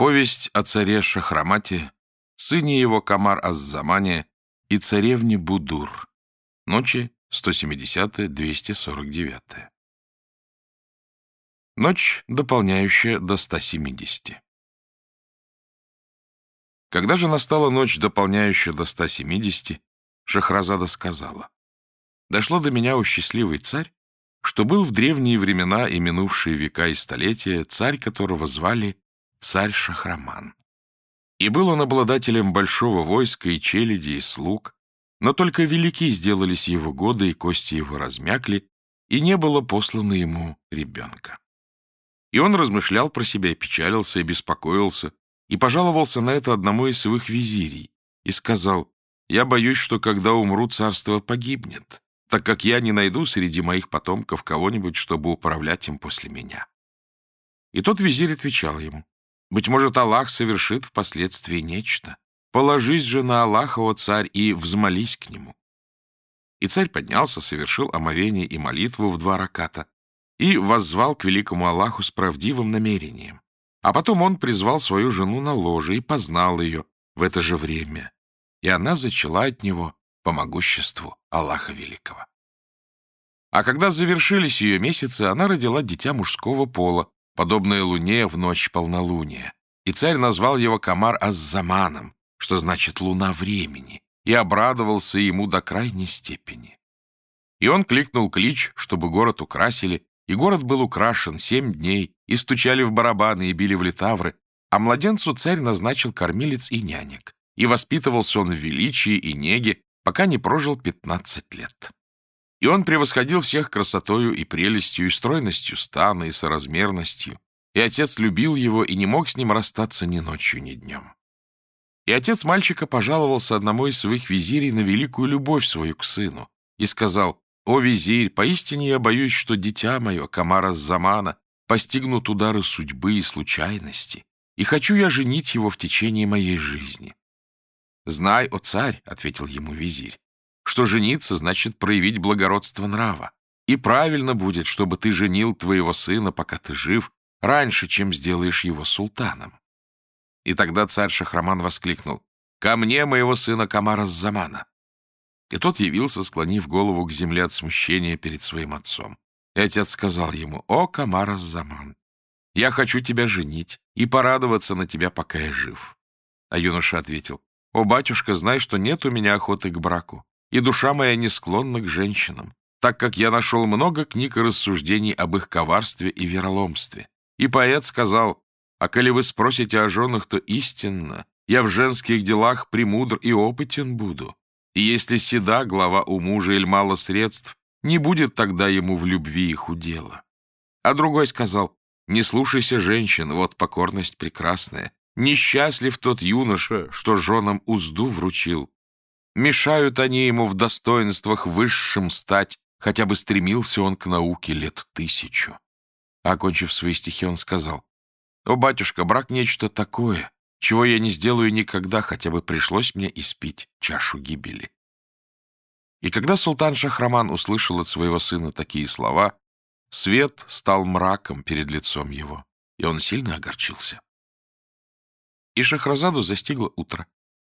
Повесть о царе Шахрамате, сыне его Камар Аззамане и царевне Будур. Ночи 170-249. Ночь, дополняющая до 170. Когда же настала ночь, дополняющая до 170, Шахразада сказала, «Дошло до меня, у счастливый царь, что был в древние времена и минувшие века и столетия царь, которого звали царь Шахраман. И был он обладателем большого войска и челяди, и слуг, но только велики сделались его годы, и кости его размякли, и не было послано ему ребенка. И он размышлял про себя, и печалился, и беспокоился, и пожаловался на это одному из своих визирей, и сказал, «Я боюсь, что когда умру, царство погибнет, так как я не найду среди моих потомков кого-нибудь, чтобы управлять им после меня». И тот визирь отвечал ему, «Быть может, Аллах совершит впоследствии нечто. Положись же на Аллаха, о царь, и взмолись к нему». И царь поднялся, совершил омовение и молитву в два раката и воззвал к великому Аллаху с правдивым намерением. А потом он призвал свою жену на ложе и познал ее в это же время, и она зачала от него по могуществу Аллаха Великого. А когда завершились ее месяцы, она родила дитя мужского пола, подобное луне в ночь полнолуния, и царь назвал его Камар Аззаманом, что значит «луна времени», и обрадовался ему до крайней степени. И он кликнул клич, чтобы город украсили, и город был украшен семь дней, и стучали в барабаны, и били в литавры, а младенцу царь назначил кормилец и нянек, и воспитывался он в величии и неге, пока не прожил пятнадцать лет. И он превосходил всех красотою и прелестью, и стройностью стана, и соразмерностью, и отец любил его и не мог с ним расстаться ни ночью, ни днем. И отец мальчика пожаловался одному из своих визирей на великую любовь свою к сыну и сказал, «О, визирь, поистине я боюсь, что дитя мое, Камара Замана, постигнут удары судьбы и случайности, и хочу я женить его в течение моей жизни». «Знай, о царь», — ответил ему визирь, «что жениться значит проявить благородство нрава, и правильно будет, чтобы ты женил твоего сына, пока ты жив, раньше, чем сделаешь его султаном». И тогда царь Шахраман воскликнул, «Ко мне моего сына Камара Замана!» И тот явился, склонив голову к земле от смущения перед своим отцом. И отец сказал ему, «О, Камара Заман, я хочу тебя женить и порадоваться на тебя, пока я жив». А юноша ответил, «О, батюшка, знай, что нет у меня охоты к браку, и душа моя не склонна к женщинам, так как я нашел много книг и рассуждений об их коварстве и вероломстве. И поэт сказал, «А коли вы спросите о женах, то истинно, я в женских делах премудр и опытен буду». И если седа глава у мужа или мало средств, не будет тогда ему в любви их удела. А другой сказал, не слушайся женщин, вот покорность прекрасная. Несчастлив тот юноша, что женам узду вручил. Мешают они ему в достоинствах высшим стать, хотя бы стремился он к науке лет тысячу. Окончив свои стихи, он сказал, «О, батюшка, брак нечто такое, чего я не сделаю никогда, хотя бы пришлось мне испить чашу гибели. И когда султан Шахраман услышал от своего сына такие слова, свет стал мраком перед лицом его, и он сильно огорчился. И Шахразаду застигло утро,